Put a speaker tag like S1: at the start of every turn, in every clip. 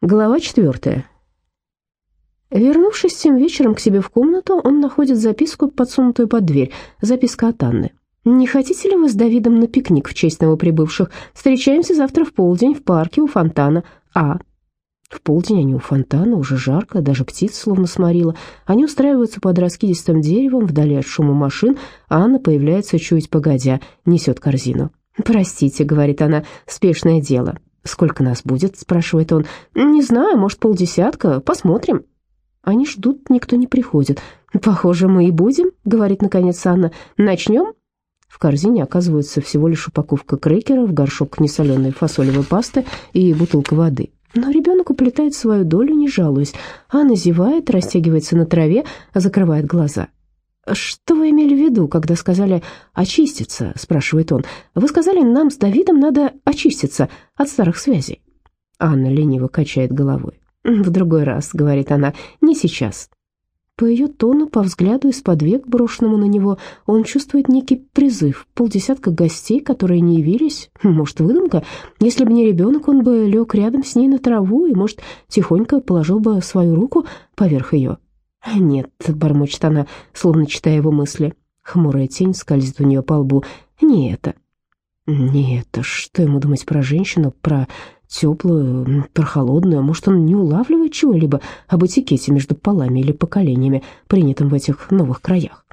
S1: Глава четвертая. Вернувшись тем вечером к себе в комнату, он находит записку, подсунутую под дверь. Записка от Анны. «Не хотите ли вы с Давидом на пикник в честь новоприбывших? Встречаемся завтра в полдень в парке у фонтана. А». В полдень они у фонтана, уже жарко, даже птиц словно сморила. Они устраиваются под раскидистым деревом, вдали от шума машин, а Анна появляется чуть погодя, несет корзину. «Простите», — говорит она, — «спешное дело». «Сколько нас будет?» — спрашивает он. «Не знаю, может, полдесятка. Посмотрим». Они ждут, никто не приходит. «Похоже, мы и будем», — говорит наконец Анна. «Начнем?» В корзине оказывается всего лишь упаковка крекеров, горшок несоленой фасолевой пасты и бутылка воды. Но ребенок уплетает свою долю, не жалуясь. Анна зевает, растягивается на траве, закрывает глаза. «Что вы имели в виду, когда сказали «очиститься»?» – спрашивает он. «Вы сказали, нам с Давидом надо очиститься от старых связей». Анна лениво качает головой. «В другой раз», — говорит она, — «не сейчас». По ее тону, по взгляду из-под век, брошенному на него, он чувствует некий призыв. Полдесятка гостей, которые не явились, может, выдумка. Если бы не ребенок, он бы лег рядом с ней на траву и, может, тихонько положил бы свою руку поверх ее. «Нет», — бормочет она, словно читая его мысли. Хмурая тень скользит у нее по лбу. «Не это». «Не это. Что ему думать про женщину, про теплую, про холодную? Может, он не улавливает чего-либо об этикете между полами или поколениями, принятым в этих новых краях?»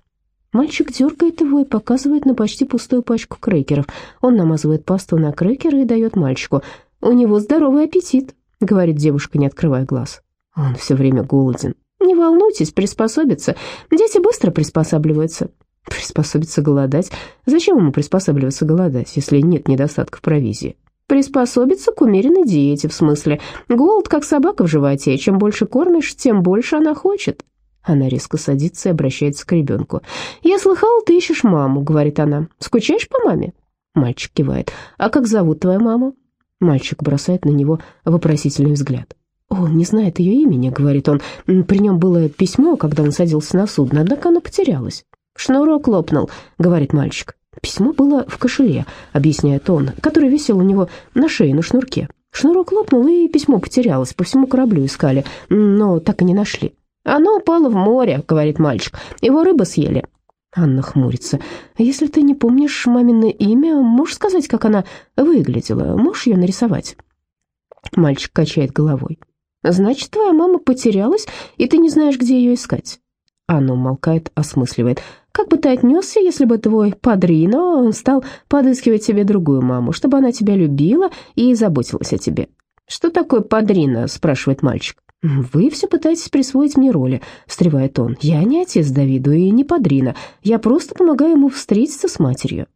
S1: Мальчик дергает его и показывает на почти пустую пачку крекеров. Он намазывает пасту на крекеры и дает мальчику. «У него здоровый аппетит», — говорит девушка, не открывая глаз. «Он все время голоден», не волнуйтесь, приспособиться. Дети быстро приспосабливаются. Приспособиться голодать? Зачем ему приспосабливаться голодать, если нет недостатков провизии? Приспособиться к умеренной диете, в смысле. Голод, как собака в животе. Чем больше кормишь, тем больше она хочет. Она резко садится и обращается к ребенку. «Я слыхала, ты ищешь маму», — говорит она. «Скучаешь по маме?» Мальчик кивает. «А как зовут твою маму?» Мальчик бросает на него вопросительный взгляд. «Он не знает ее имени», — говорит он. «При нем было письмо, когда он садился на судно, однако оно потерялось». «Шнурок лопнул», — говорит мальчик. «Письмо было в кошеле», — объясняет он, который висел у него на шее на шнурке. Шнурок лопнул, и письмо потерялось, по всему кораблю искали, но так и не нашли. «Оно упало в море», — говорит мальчик. «Его рыбы съели». Анна хмурится. «Если ты не помнишь мамино имя, можешь сказать, как она выглядела? Можешь ее нарисовать?» Мальчик качает головой. Значит, твоя мама потерялась, и ты не знаешь, где ее искать. Анна умолкает, осмысливает. Как бы ты отнесся, если бы твой падрино стал подыскивать себе другую маму, чтобы она тебя любила и заботилась о тебе? Что такое падрино? спрашивает мальчик. «Вы все пытаетесь присвоить мне роли», — встревает он. «Я не отец Давиду и не падрина. Я просто помогаю ему встретиться с матерью».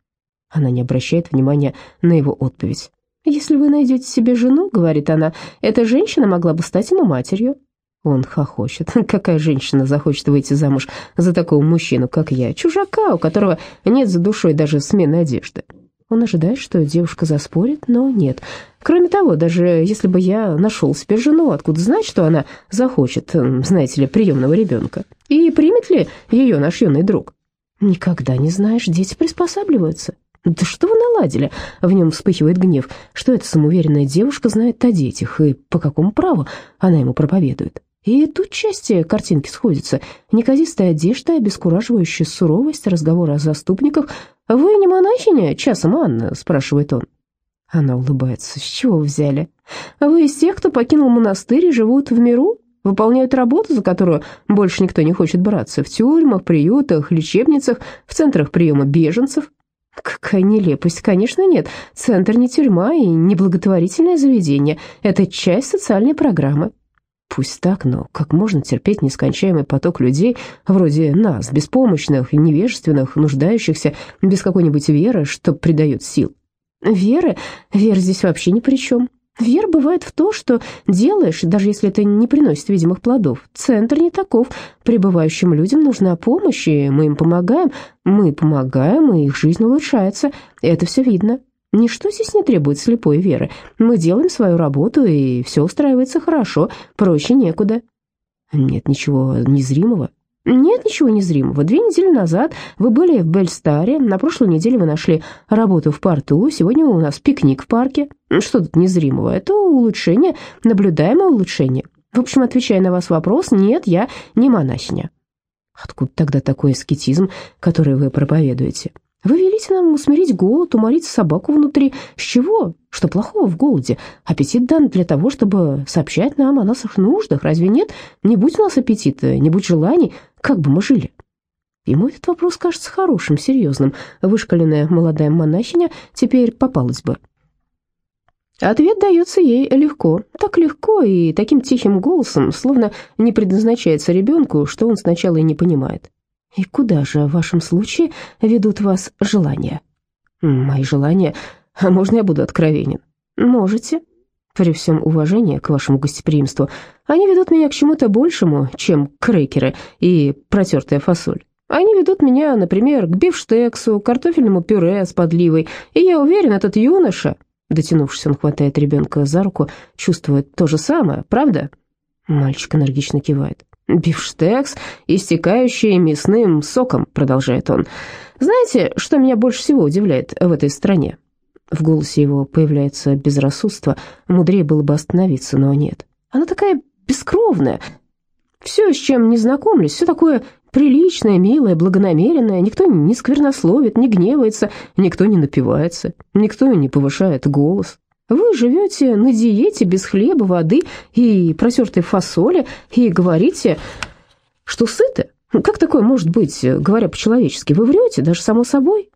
S1: Она не обращает внимания на его отповедь. «Если вы найдете себе жену, — говорит она, — эта женщина могла бы стать ему матерью». Он хохочет. «Какая женщина захочет выйти замуж за такого мужчину, как я, чужака, у которого нет за душой даже смены одежды?» Он ожидает, что девушка заспорит, но нет. Кроме того, даже если бы я нашел себе жену, откуда знать, что она захочет, знаете ли, приемного ребенка? И примет ли ее наш юный друг? Никогда не знаешь, дети приспосабливаются. «Да что вы наладили?» — в нем вспыхивает гнев. «Что эта самоуверенная девушка знает о детях, и по какому праву она ему проповедует?» И тут части картинки сходятся. Неказистая одежда, обескураживающая суровость, разговоры о заступниках. «Вы не монахиня, часом Анна?» — спрашивает он. Она улыбается. «С чего вы взяли? Вы из тех, кто покинул монастырь и живут в миру? Выполняют работу, за которую больше никто не хочет браться, в тюрьмах, приютах, лечебницах, в центрах приема беженцев?» Какая нелепость. Конечно, нет. Центр не тюрьма и не благотворительное заведение. Это часть социальной программы. Пусть так, но как можно терпеть нескончаемый поток людей, вроде нас, беспомощных, невежественных, нуждающихся, без какой-нибудь веры, что придает сил? Веры? Вера здесь вообще ни при чем. Вера бывает в то, что делаешь, даже если это не приносит видимых плодов. Центр не таков. Прибывающим людям нужна помощь, и мы им помогаем. Мы помогаем, и их жизнь улучшается. Это все видно. Ничто здесь не требует слепой веры. Мы делаем свою работу, и все устраивается хорошо. Проще некуда. Нет ничего незримого. Нет ничего незримого. Две недели назад вы были в Бельстаре, на прошлой неделе вы нашли работу в порту, сегодня у нас пикник в парке. Что тут незримого? Это улучшение, наблюдаемое улучшение. В общем, отвечая на вас вопрос, нет, я не монахиня. Откуда тогда такой аскетизм, который вы проповедуете? Вы велите нам усмирить голод, уморить собаку внутри. С чего? Что плохого в голоде? Аппетит дан для того, чтобы сообщать нам о наших нуждах. Разве нет? Не будь у нас аппетита, не будь желаний, как бы мы жили? Ему этот вопрос кажется хорошим, серьезным. Вышкаленная молодая монахиня теперь попалась бы. Ответ дается ей легко, так легко и таким тихим голосом, словно не предназначается ребенку, что он сначала и не понимает. «И куда же в вашем случае ведут вас желания?» «Мои желания? А можно я буду откровенен?» «Можете. При всем уважении к вашему гостеприимству, они ведут меня к чему-то большему, чем крекеры и протертая фасоль. Они ведут меня, например, к бифштексу, картофельному пюре с подливой, и я уверен, этот юноша...» Дотянувшись, он хватает ребенка за руку, чувствует то же самое, правда? Мальчик энергично кивает. «Бифштекс, истекающий мясным соком», — продолжает он. «Знаете, что меня больше всего удивляет в этой стране?» В голосе его появляется безрассудство. Мудрее было бы остановиться, но нет. Она такая бескровная. Все, с чем не знакомлюсь, все такое приличное, милое, благонамеренное. Никто не сквернословит, не гневается, никто не напивается, никто не повышает голос. Вы живете на диете без хлеба, воды и протертой фасоли и говорите, что сыты. Как такое может быть, говоря по-человечески? Вы врете, даже само собой.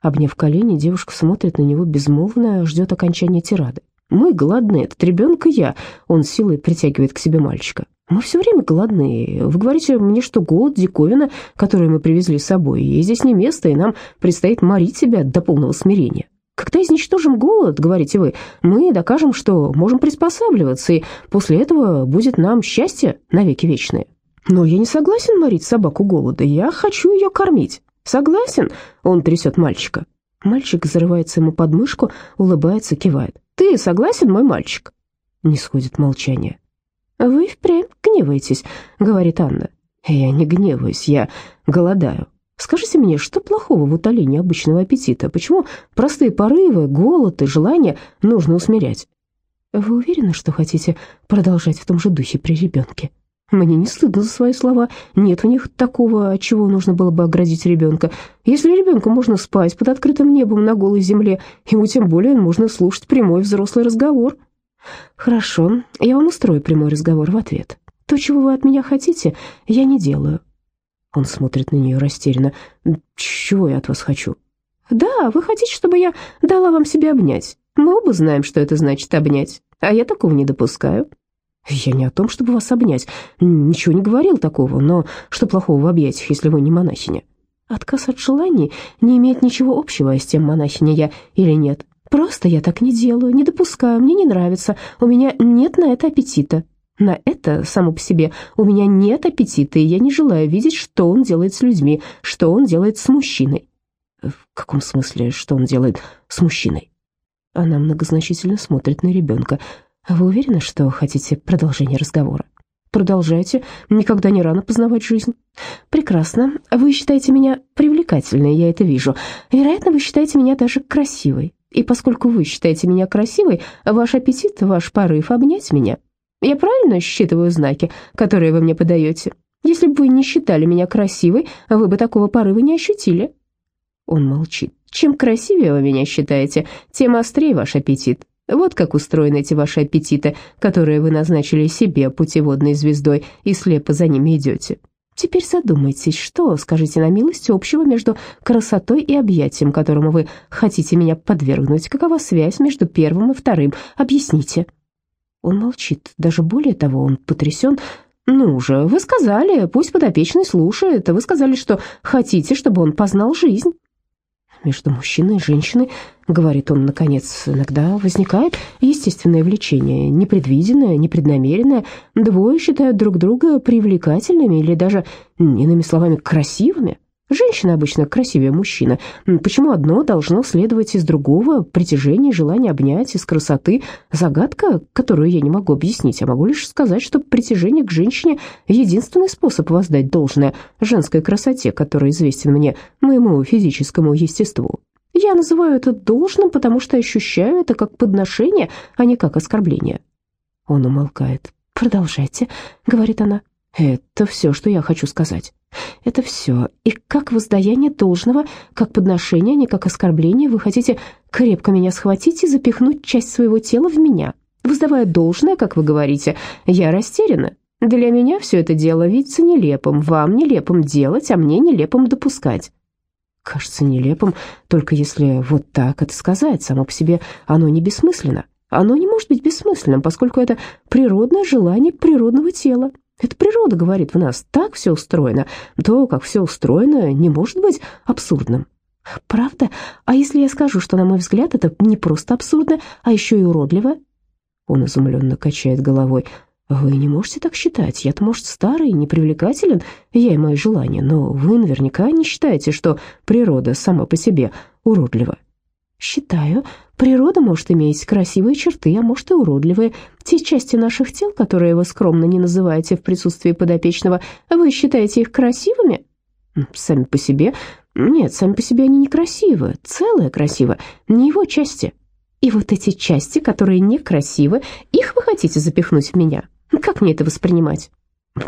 S1: Обняв колени, девушка смотрит на него безмолвно, ждет окончания тирады. «Мы голодны, этот ребенок и я», — он силой притягивает к себе мальчика. «Мы все время голодны. Вы говорите мне, что голод — диковина, которую мы привезли с собой, и здесь не место, и нам предстоит морить себя до полного смирения. Когда изничтожим голод, говорите вы, мы докажем, что можем приспосабливаться, и после этого будет нам счастье навеки вечное. Но я не согласен морить собаку голода, я хочу ее кормить». «Согласен?» — он трясет мальчика. Мальчик зарывается ему под мышку, улыбается, кивает. «Ты согласен, мой мальчик?» Не сходит молчание. «Вы впрямь гневаетесь», — говорит Анна. «Я не гневаюсь, я голодаю. Скажите мне, что плохого в утолении обычного аппетита? Почему простые порывы, голод и желания нужно усмирять?» «Вы уверены, что хотите продолжать в том же духе при ребенке?» Мне не стыдно за свои слова. Нет в них такого, от чего нужно было бы оградить ребенка. Если ребенку можно спать под открытым небом на голой земле, ему тем более можно слушать прямой взрослый разговор. Хорошо, я вам устрою прямой разговор в ответ. То, чего вы от меня хотите, я не делаю. Он смотрит на нее растерянно. Чего я от вас хочу? Да, вы хотите, чтобы я дала вам себя обнять. Мы оба знаем, что это значит обнять, а я такого не допускаю. «Я не о том, чтобы вас обнять. Ничего не говорил такого, но что плохого в объятиях, если вы не монахиня?» «Отказ от желаний не имеет ничего общего с тем, монахиня я или нет. Просто я так не делаю, не допускаю, мне не нравится, у меня нет на это аппетита. На это, само по себе, у меня нет аппетита, и я не желаю видеть, что он делает с людьми, что он делает с мужчиной». «В каком смысле, что он делает с мужчиной?» Она многозначительно смотрит на ребенка. Вы уверены, что хотите продолжение разговора? Продолжайте. Никогда не рано познавать жизнь. Прекрасно. Вы считаете меня привлекательной, я это вижу. Вероятно, вы считаете меня даже красивой. И поскольку вы считаете меня красивой, ваш аппетит, ваш порыв обнять меня. Я правильно считываю знаки, которые вы мне подаете? Если бы вы не считали меня красивой, вы бы такого порыва не ощутили. Он молчит. Чем красивее вы меня считаете, тем острее ваш аппетит. Вот как устроены эти ваши аппетиты, которые вы назначили себе путеводной звездой и слепо за ними идете. Теперь задумайтесь, что, скажите на милость, общего между красотой и объятием, которому вы хотите меня подвергнуть? Какова связь между первым и вторым? Объясните». Он молчит. Даже более того, он потрясен. «Ну же, вы сказали, пусть подопечный слушает. Вы сказали, что хотите, чтобы он познал жизнь» между мужчиной и женщиной, говорит он, наконец, иногда возникает естественное влечение, непредвиденное, непреднамеренное. Двое считают друг друга привлекательными или даже, иными словами, красивыми. Женщина обычно красивее мужчины. Почему одно должно следовать из другого? Притяжение, желание обнять из красоты. Загадка, которую я не могу объяснить, а могу лишь сказать, что притяжение к женщине — единственный способ воздать должное женской красоте, который известен мне, моему физическому естеству. Я называю это должным, потому что ощущаю это как подношение, а не как оскорбление. Он умолкает. «Продолжайте», — говорит она. «Это все, что я хочу сказать». Это все. И как воздаяние должного, как подношение, а не как оскорбление, вы хотите крепко меня схватить и запихнуть часть своего тела в меня. Воздавая должное, как вы говорите, я растеряна. Для меня все это дело видится нелепым, вам нелепым делать, а мне нелепым допускать. Кажется нелепым, только если вот так это сказать, само по себе оно не бессмысленно. Оно не может быть бессмысленным, поскольку это природное желание природного тела. Это природа говорит в нас, так все устроено. То, как все устроено, не может быть абсурдным. Правда? А если я скажу, что, на мой взгляд, это не просто абсурдно, а еще и уродливо? Он изумленно качает головой. Вы не можете так считать. Я-то, может, старый, непривлекателен, я и мои желания, но вы наверняка не считаете, что природа сама по себе уродлива. Считаю, природа может иметь красивые черты, а может и уродливые. Те части наших тел, которые вы скромно не называете в присутствии подопечного, вы считаете их красивыми? Сами по себе? Нет, сами по себе они некрасивы. Целое красиво, не его части. И вот эти части, которые некрасивы, их вы хотите запихнуть в меня? Как мне это воспринимать?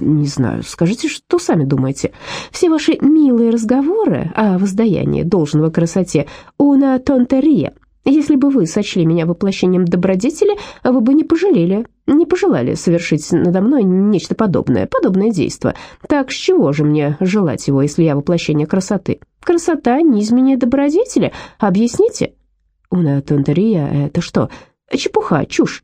S1: «Не знаю, скажите, что сами думаете. Все ваши милые разговоры о воздаянии должного красоте «una тонтерия». Если бы вы сочли меня воплощением добродетели, вы бы не пожалели, не пожелали совершить надо мной нечто подобное, подобное действие. Так с чего же мне желать его, если я воплощение красоты? Красота не изменяет добродетели, объясните?» «Una тонтерия» — это что? Чепуха, чушь.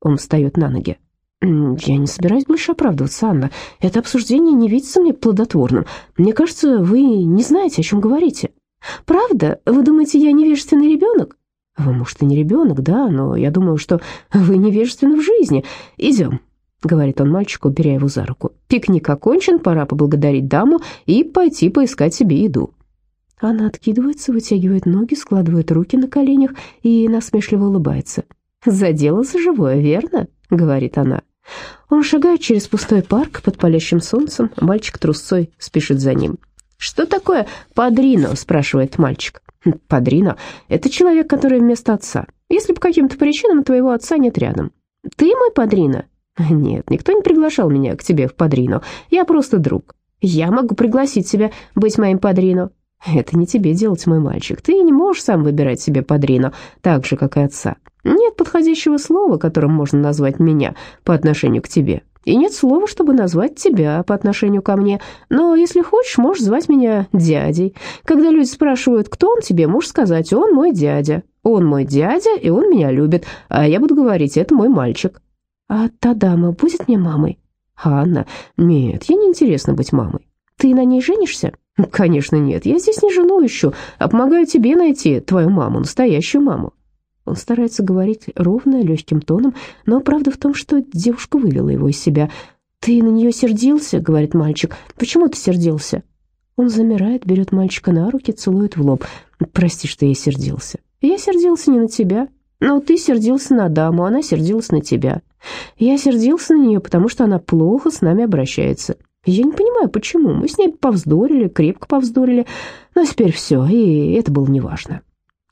S1: Он встает на ноги. «Я не собираюсь больше оправдываться, Анна. Это обсуждение не видится мне плодотворным. Мне кажется, вы не знаете, о чем говорите». «Правда? Вы думаете, я невежественный ребенок?» «Вы, может, и не ребенок, да, но я думаю, что вы невежественны в жизни. Идем», — говорит он мальчику, беря его за руку. «Пикник окончен, пора поблагодарить даму и пойти поискать себе еду». Она откидывается, вытягивает ноги, складывает руки на коленях и насмешливо улыбается. «За дело за живое, верно?» — говорит она. Он шагает через пустой парк под палящим солнцем, мальчик трусцой спешит за ним. «Что такое падрино?» – спрашивает мальчик. «Хм, «Падрино – это человек, который вместо отца. Если по каким-то причинам твоего отца нет рядом. Ты мой падрино?» «Нет, никто не приглашал меня к тебе в падрино. Я просто друг. Я могу пригласить тебя быть моим падрино». «Это не тебе делать, мой мальчик. Ты не можешь сам выбирать себе падрино, так же, как и отца. Нет подходящего слова, которым можно назвать меня по отношению к тебе. И нет слова, чтобы назвать тебя по отношению ко мне. Но если хочешь, можешь звать меня дядей. Когда люди спрашивают, кто он тебе, можешь сказать, он мой дядя. Он мой дядя, и он меня любит. А я буду говорить, это мой мальчик. А та дама будет мне мамой? Анна, нет, ей не интересно быть мамой. Ты на ней женишься? Конечно, нет. Я здесь не жену ищу, а помогаю тебе найти твою маму, настоящую маму. Он старается говорить ровно, легким тоном, но правда в том, что девушка вывела его из себя. «Ты на нее сердился?» — говорит мальчик. «Почему ты сердился?» Он замирает, берет мальчика на руки, целует в лоб. «Прости, что я сердился. Я сердился не на тебя, но ты сердился на даму, она сердилась на тебя. Я сердился на нее, потому что она плохо с нами обращается. Я не понимаю, почему. Мы с ней повздорили, крепко повздорили, но теперь все, и это было неважно».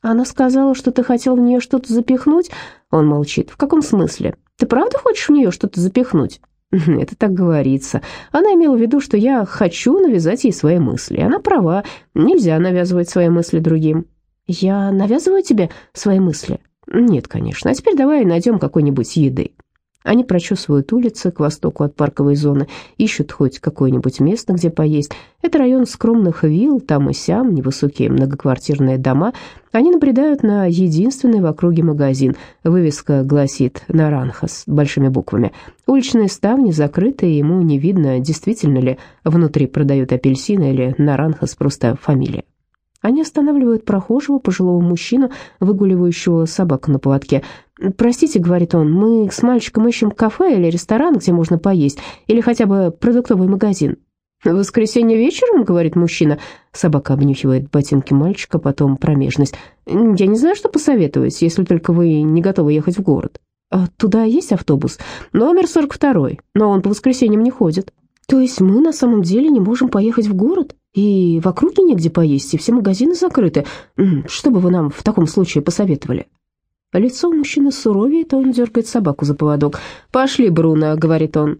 S1: Она сказала, что ты хотел в нее что-то запихнуть. Он молчит. В каком смысле? Ты правда хочешь в нее что-то запихнуть? Это так говорится. Она имела в виду, что я хочу навязать ей свои мысли. Она права. Нельзя навязывать свои мысли другим. Я навязываю тебе свои мысли? Нет, конечно. А теперь давай найдем какой-нибудь еды. Они прочесывают улицы к востоку от парковой зоны, ищут хоть какое-нибудь место, где поесть. Это район скромных вилл, там и сям, невысокие многоквартирные дома. Они набредают на единственный в округе магазин. Вывеска гласит «Наранхас» большими буквами. Уличные ставни закрыты, и ему не видно, действительно ли внутри продают апельсины или «Наранхас» просто фамилия. Они останавливают прохожего, пожилого мужчину, выгуливающего собаку на поводке. «Простите», — говорит он, — «мы с мальчиком ищем кафе или ресторан, где можно поесть, или хотя бы продуктовый магазин». «В воскресенье вечером?» — говорит мужчина. Собака обнюхивает ботинки мальчика, потом промежность. «Я не знаю, что посоветовать, если только вы не готовы ехать в город». А «Туда есть автобус? Номер 42, но он по воскресеньям не ходит». «То есть мы на самом деле не можем поехать в город? И в округе негде поесть, и все магазины закрыты? Что бы вы нам в таком случае посоветовали?» Лицо мужчины суровеет, он дергает собаку за поводок. «Пошли, Бруно», — говорит он.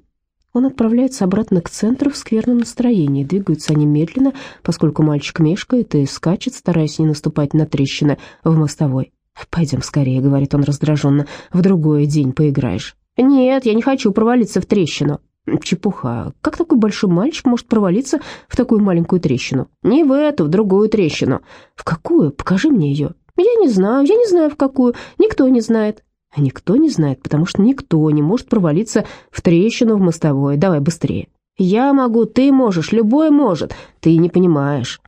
S1: Он отправляется обратно к центру в скверном настроении. Двигаются они медленно, поскольку мальчик мешкает и скачет, стараясь не наступать на трещины в мостовой. «Пойдем скорее», — говорит он раздраженно, — «в другой день поиграешь». «Нет, я не хочу провалиться в трещину». «Чепуха. Как такой большой мальчик может провалиться в такую маленькую трещину?» «Не в эту, в другую трещину». «В какую? Покажи мне ее». «Я не знаю, я не знаю, в какую. Никто не знает». А никто не знает, потому что никто не может провалиться в трещину в мостовой. Давай быстрее. Я могу, ты можешь, любой может. Ты не понимаешь.